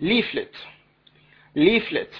leaflet. Leaflet.